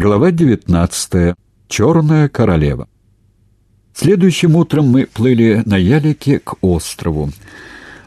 Глава 19. Черная королева. Следующим утром мы плыли на ялике к острову.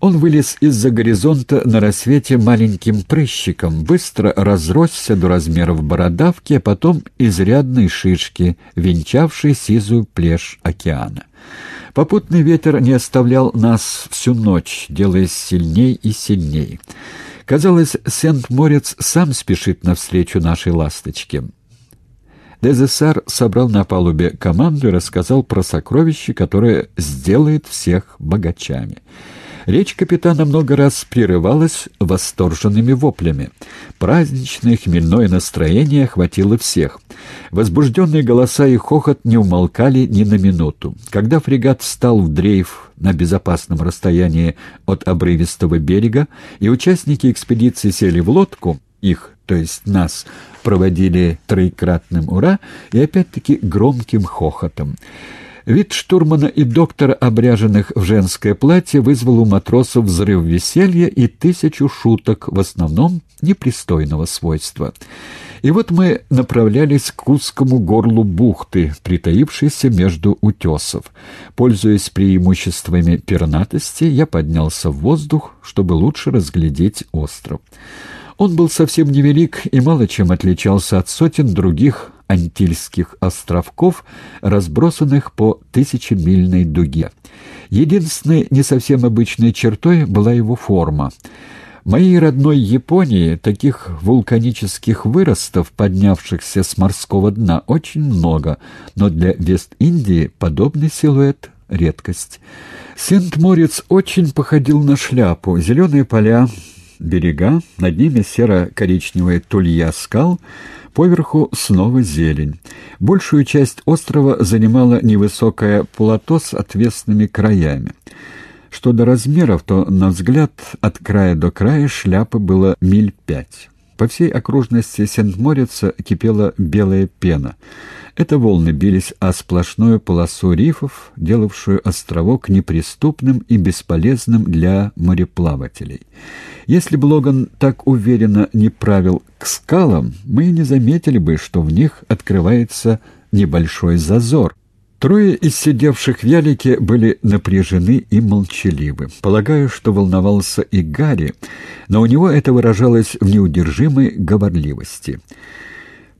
Он вылез из-за горизонта на рассвете маленьким прыщиком, быстро разросся до размеров бородавки, а потом изрядной шишки, венчавшей сизую плешь океана. Попутный ветер не оставлял нас всю ночь, делаясь сильней и сильней. Казалось, Сент-Морец сам спешит навстречу нашей ласточке. Дезессар собрал на палубе команду и рассказал про сокровище, которое сделает всех богачами. Речь капитана много раз прерывалась восторженными воплями. Праздничное хмельное настроение охватило всех. Возбужденные голоса и хохот не умолкали ни на минуту. Когда фрегат встал в дрейф на безопасном расстоянии от обрывистого берега, и участники экспедиции сели в лодку, их, то есть нас, проводили троекратным «Ура» и опять-таки громким хохотом. Вид штурмана и доктора, обряженных в женское платье, вызвал у матросов взрыв веселья и тысячу шуток, в основном непристойного свойства. И вот мы направлялись к узкому горлу бухты, притаившейся между утесов. Пользуясь преимуществами пернатости, я поднялся в воздух, чтобы лучше разглядеть остров. Он был совсем невелик и мало чем отличался от сотен других Антильских островков, разбросанных по тысячемильной дуге. Единственной не совсем обычной чертой была его форма. В моей родной Японии таких вулканических выростов, поднявшихся с морского дна, очень много, но для Вест-Индии подобный силуэт — редкость. Сент-Морец очень походил на шляпу. Зеленые поля, берега, над ними серо-коричневая тулья скал, поверху снова зелень. Большую часть острова занимало невысокое плато с отвесными краями. Что до размеров, то, на взгляд, от края до края шляпы было миль пять. По всей окружности Сент-Морица кипела белая пена. Это волны бились о сплошную полосу рифов, делавшую островок неприступным и бесполезным для мореплавателей. Если бы Логан так уверенно не правил к скалам, мы не заметили бы, что в них открывается небольшой зазор — Трое из сидевших в ялике были напряжены и молчаливы. Полагаю, что волновался и Гарри, но у него это выражалось в неудержимой говорливости.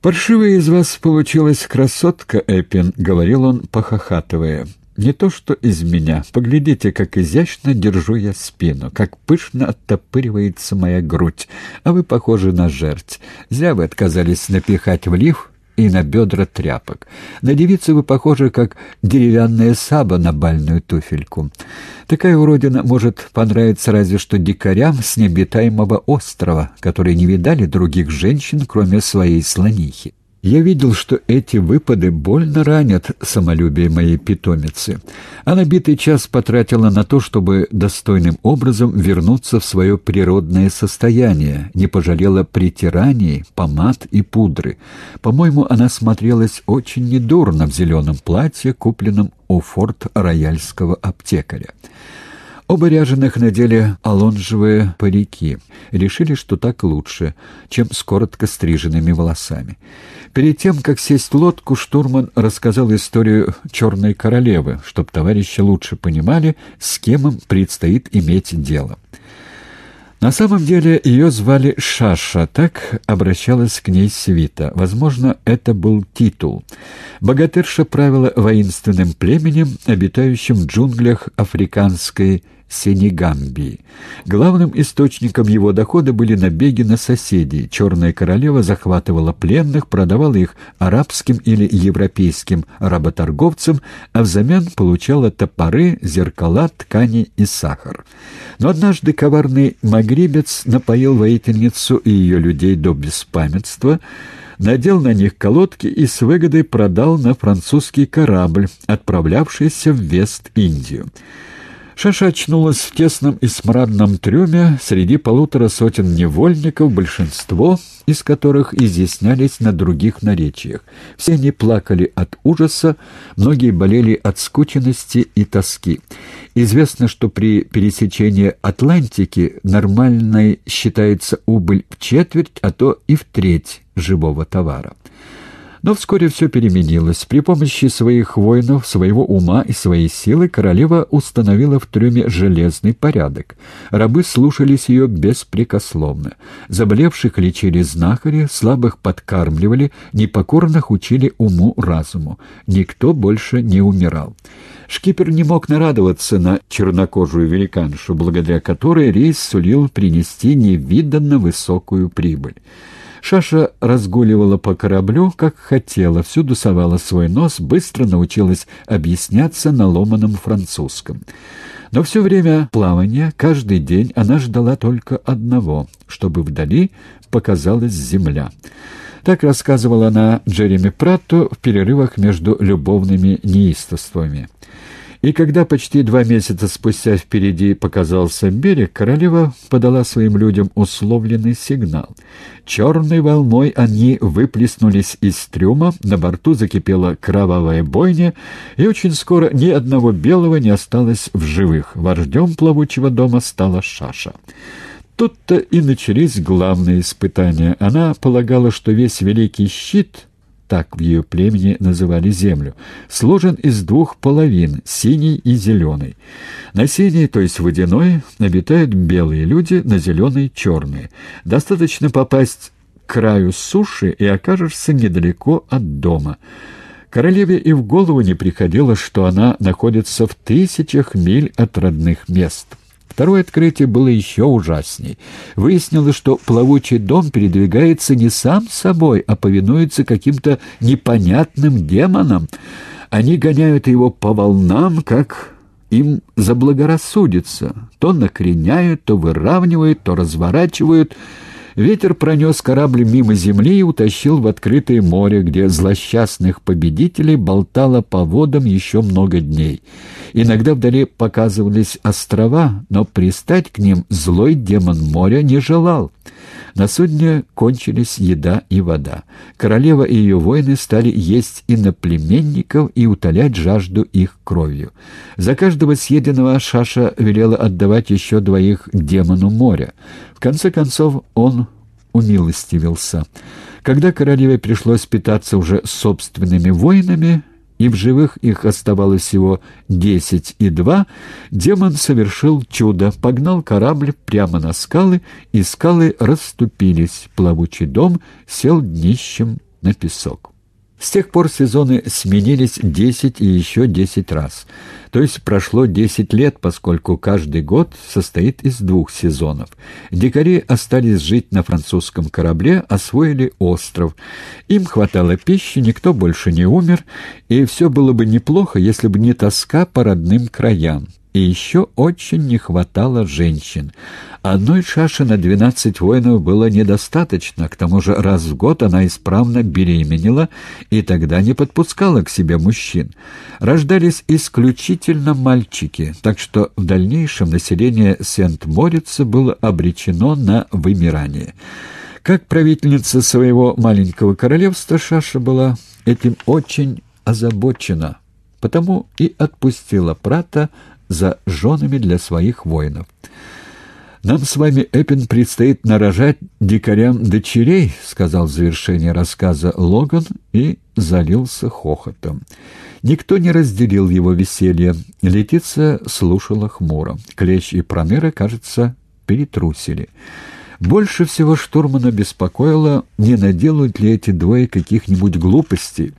«Паршивая из вас получилась красотка, Эппин», — говорил он, похохатывая. «Не то что из меня. Поглядите, как изящно держу я спину, как пышно оттопыривается моя грудь, а вы похожи на жерть. Зря вы отказались напихать в лиф и на бедра тряпок. На девицу вы похожи, как деревянная саба на бальную туфельку. Такая уродина может понравиться разве что дикарям с необитаемого острова, которые не видали других женщин, кроме своей слонихи. Я видел, что эти выпады больно ранят самолюбие моей питомицы. Она битый час потратила на то, чтобы достойным образом вернуться в свое природное состояние, не пожалела притираний, помад и пудры. По-моему, она смотрелась очень недурно в зеленом платье, купленном у форт-рояльского аптекаря. Оба ряженых надели алонжевые парики. Решили, что так лучше, чем с коротко стриженными волосами. Перед тем, как сесть в лодку, штурман рассказал историю «Черной королевы», чтобы товарищи лучше понимали, с кем им предстоит иметь дело. На самом деле ее звали Шаша, так обращалась к ней свита. Возможно, это был титул. Богатырша правила воинственным племенем, обитающим в джунглях африканской Сенегамбии. Главным источником его дохода были набеги на соседей. Черная королева захватывала пленных, продавала их арабским или европейским работорговцам, а взамен получала топоры, зеркала, ткани и сахар. Но однажды коварный магрибец напоил воительницу и ее людей до беспамятства, надел на них колодки и с выгодой продал на французский корабль, отправлявшийся в Вест-Индию. Шаша очнулась в тесном и смрадном трюме среди полутора сотен невольников, большинство из которых изъяснялись на других наречиях. Все они плакали от ужаса, многие болели от скученности и тоски. Известно, что при пересечении Атлантики нормальной считается убыль в четверть, а то и в треть живого товара. Но вскоре все переменилось. При помощи своих воинов, своего ума и своей силы королева установила в трюме железный порядок. Рабы слушались ее беспрекословно. Заболевших лечили знахари, слабых подкармливали, непокорных учили уму-разуму. Никто больше не умирал. Шкипер не мог нарадоваться на чернокожую великаншу, благодаря которой рейс сулил принести невиданно высокую прибыль. Шаша разгуливала по кораблю, как хотела, всюду совала свой нос, быстро научилась объясняться на ломаном французском. Но все время плавания, каждый день, она ждала только одного, чтобы вдали показалась земля. Так рассказывала она Джереми Пратту в перерывах между любовными неистовствами. И когда почти два месяца спустя впереди показался берег, королева подала своим людям условленный сигнал. Черной волной они выплеснулись из трюма, на борту закипела кровавая бойня, и очень скоро ни одного белого не осталось в живых. Вождем плавучего дома стала Шаша. Тут-то и начались главные испытания. Она полагала, что весь великий щит так в ее племени называли землю, сложен из двух половин, синей и зеленой. На синей, то есть водяной, обитают белые люди, на зеленой — черные. Достаточно попасть к краю суши, и окажешься недалеко от дома. Королеве и в голову не приходило, что она находится в тысячах миль от родных мест. Второе открытие было еще ужасней. Выяснилось, что плавучий дом передвигается не сам собой, а повинуется каким-то непонятным демонам. Они гоняют его по волнам, как им заблагорассудится. То накреняют, то выравнивают, то разворачивают — Ветер пронес корабль мимо земли и утащил в открытое море, где злосчастных победителей болтало по водам еще много дней. Иногда вдали показывались острова, но пристать к ним злой демон моря не желал. На судне кончились еда и вода. Королева и ее воины стали есть иноплеменников и утолять жажду их кровью. За каждого съеденного Шаша велела отдавать еще двоих демону моря. В конце концов он умилостивился. Когда королеве пришлось питаться уже собственными воинами, и в живых их оставалось всего десять и два, демон совершил чудо, погнал корабль прямо на скалы, и скалы расступились, плавучий дом сел днищем на песок. С тех пор сезоны сменились десять и еще десять раз. То есть прошло десять лет, поскольку каждый год состоит из двух сезонов. Дикари остались жить на французском корабле, освоили остров. Им хватало пищи, никто больше не умер, и все было бы неплохо, если бы не тоска по родным краям. И еще очень не хватало женщин. Одной шаши на двенадцать воинов было недостаточно, к тому же раз в год она исправно беременела и тогда не подпускала к себе мужчин. Рождались исключительно мальчики, так что в дальнейшем население Сент-Морица было обречено на вымирание. Как правительница своего маленького королевства Шаша была этим очень озабочена, потому и отпустила Прата за женами для своих воинов. «Нам с вами, Эппин, предстоит нарожать дикарям дочерей», — сказал в завершении рассказа Логан и залился хохотом. Никто не разделил его веселье. Летиция слушала хмуро. Клещ и Промера, кажется, перетрусили. Больше всего штурмана беспокоило, не наделают ли эти двое каких-нибудь глупостей.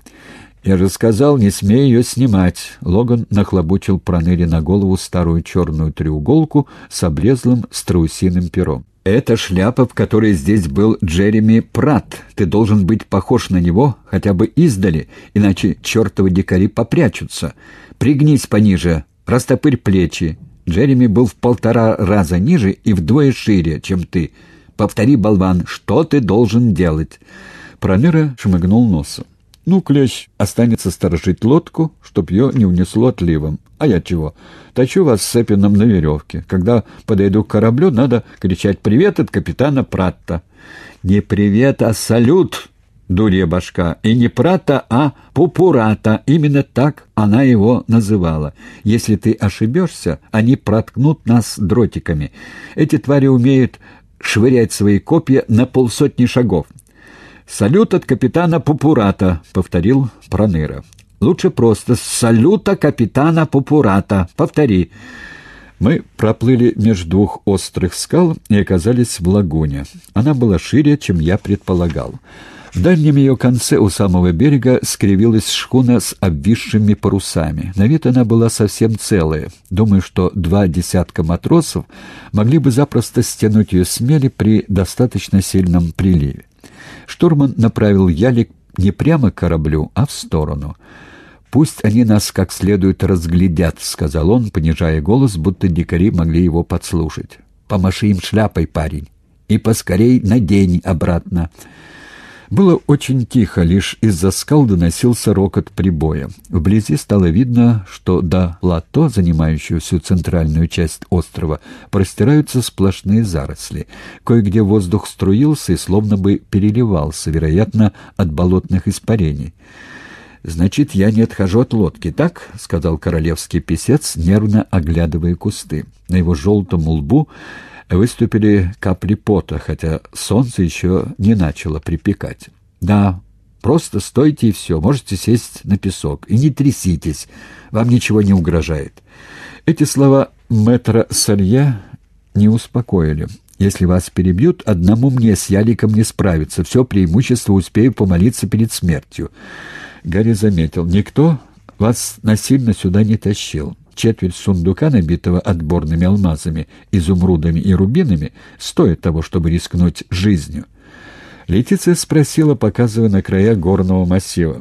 «Я же сказал, не смей ее снимать!» Логан нахлобучил проныре на голову старую черную треуголку с облезлым страусиным пером. «Это шляпа, в которой здесь был Джереми Пратт. Ты должен быть похож на него хотя бы издали, иначе чертовы дикари попрячутся. Пригнись пониже, растопырь плечи. Джереми был в полтора раза ниже и вдвое шире, чем ты. Повтори, болван, что ты должен делать?» Проныра шмыгнул носом. Ну, клещ останется сторожить лодку, чтоб ее не унесло отливом. А я чего? Точу вас с Эпином на веревке. Когда подойду к кораблю, надо кричать «Привет от капитана Пратта». Не привет, а салют, дурья башка. И не Пратта, а Пупурата. Именно так она его называла. Если ты ошибешься, они проткнут нас дротиками. Эти твари умеют швырять свои копья на полсотни шагов. «Салют от капитана Пупурата», — повторил Проныра. «Лучше просто «Салюта капитана Пупурата». Повтори». Мы проплыли между двух острых скал и оказались в лагуне. Она была шире, чем я предполагал. В дальнем ее конце у самого берега скривилась шхуна с обвисшими парусами. На вид она была совсем целая. Думаю, что два десятка матросов могли бы запросто стянуть ее с мели при достаточно сильном приливе. Штурман направил ялик не прямо к кораблю, а в сторону. «Пусть они нас как следует разглядят», — сказал он, понижая голос, будто дикари могли его подслушать. «Помаши им шляпой, парень, и поскорей надень обратно». Было очень тихо, лишь из-за скал доносился рокот прибоя. Вблизи стало видно, что до лато, занимающего всю центральную часть острова, простираются сплошные заросли. Кое-где воздух струился и словно бы переливался, вероятно, от болотных испарений. «Значит, я не отхожу от лодки, так?» — сказал королевский писец, нервно оглядывая кусты. На его желтом лбу выступили капли пота, хотя солнце еще не начало припекать. «Да, просто стойте и все, можете сесть на песок, и не тряситесь, вам ничего не угрожает». Эти слова мэтра Салье не успокоили. «Если вас перебьют, одному мне с Яликом не справиться, все преимущество успею помолиться перед смертью». Гарри заметил, «Никто вас насильно сюда не тащил» четверть сундука, набитого отборными алмазами, изумрудами и рубинами, стоит того, чтобы рискнуть жизнью. Летиция спросила, показывая на края горного массива.